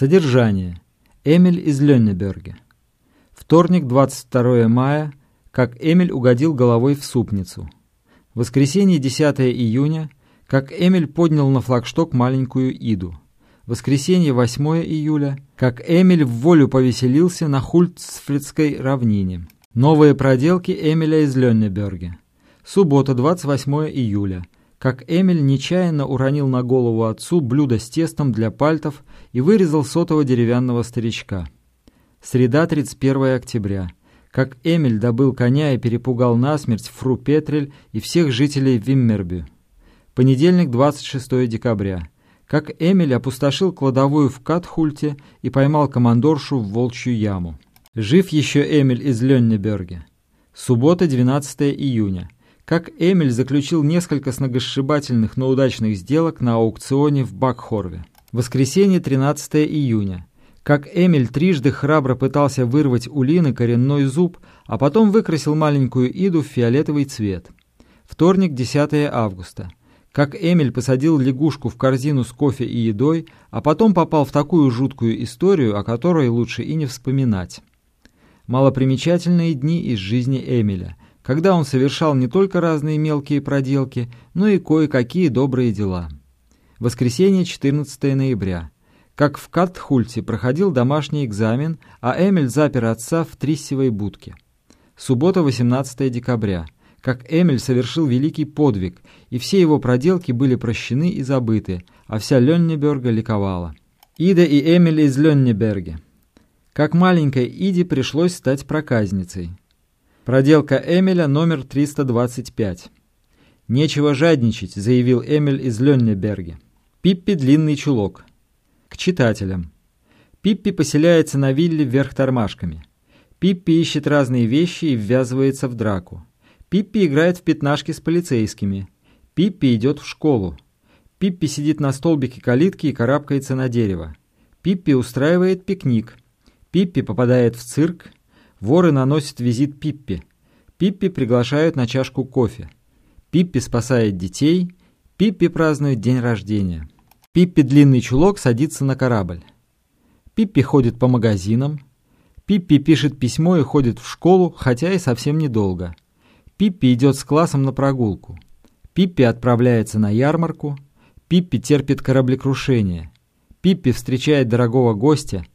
Содержание. Эмиль из Леннеберге. Вторник, 22 мая. Как Эмиль угодил головой в супницу. Воскресенье, 10 июня. Как Эмиль поднял на флагшток маленькую Иду. Воскресенье, 8 июля. Как Эмиль в волю повеселился на Хультсфридской равнине. Новые проделки Эмиля из Леннеберге. Суббота, 28 июля как Эмиль нечаянно уронил на голову отцу блюдо с тестом для пальтов и вырезал сотого деревянного старичка. Среда, 31 октября. Как Эмиль добыл коня и перепугал насмерть Фру Петрель и всех жителей Виммербю. Понедельник, 26 декабря. Как Эмиль опустошил кладовую в Катхульте и поймал командоршу в Волчью яму. Жив еще Эмиль из Леннеберге. Суббота, 12 июня как Эмиль заключил несколько сногосшибательных, но удачных сделок на аукционе в Бакхорве. Воскресенье, 13 июня. Как Эмиль трижды храбро пытался вырвать у Лины коренной зуб, а потом выкрасил маленькую Иду в фиолетовый цвет. Вторник, 10 августа. Как Эмиль посадил лягушку в корзину с кофе и едой, а потом попал в такую жуткую историю, о которой лучше и не вспоминать. Малопримечательные дни из жизни Эмиля – когда он совершал не только разные мелкие проделки, но и кое-какие добрые дела. Воскресенье, 14 ноября. Как в Катхульте проходил домашний экзамен, а Эмиль запер отца в триссевой будке. Суббота, 18 декабря. Как Эмиль совершил великий подвиг, и все его проделки были прощены и забыты, а вся Леннеберга ликовала. Ида и Эмиль из Леннеберге. Как маленькой Иде пришлось стать проказницей. Проделка Эмиля номер 325. «Нечего жадничать», — заявил Эмиль из Леннеберге. Пиппи длинный чулок. К читателям. Пиппи поселяется на вилле вверх тормашками. Пиппи ищет разные вещи и ввязывается в драку. Пиппи играет в пятнашки с полицейскими. Пиппи идет в школу. Пиппи сидит на столбике калитки и карабкается на дерево. Пиппи устраивает пикник. Пиппи попадает в цирк. Воры наносят визит Пиппи. Пиппи приглашают на чашку кофе. Пиппи спасает детей. Пиппи празднует день рождения. Пиппи длинный чулок садится на корабль. Пиппи ходит по магазинам. Пиппи пишет письмо и ходит в школу, хотя и совсем недолго. Пиппи идет с классом на прогулку. Пиппи отправляется на ярмарку. Пиппи терпит кораблекрушение. Пиппи встречает дорогого гостя.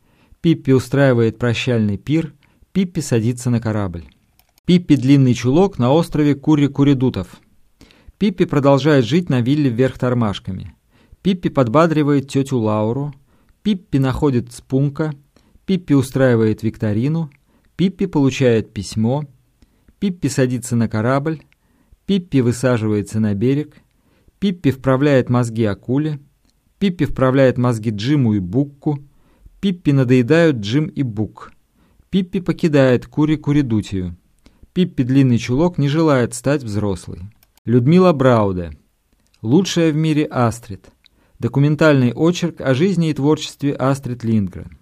Пиппи устраивает прощальный пир – Пиппи садится на корабль. Пиппи длинный чулок на острове Кури-Куридутов. Пиппи продолжает жить на вилле вверх тормашками. Пиппи подбадривает тетю Лауру. Пиппи находит спунка. Пиппи устраивает викторину. Пиппи получает письмо. Пиппи садится на корабль. Пиппи высаживается на берег. Пиппи вправляет мозги акуле. Пиппи вправляет мозги Джиму и Букку. Пиппи надоедают Джим и Бук. Пиппи покидает Кури-Куридутию. Пиппи длинный чулок не желает стать взрослой. Людмила Брауде. Лучшая в мире Астрид. Документальный очерк о жизни и творчестве Астрид Линдгрен.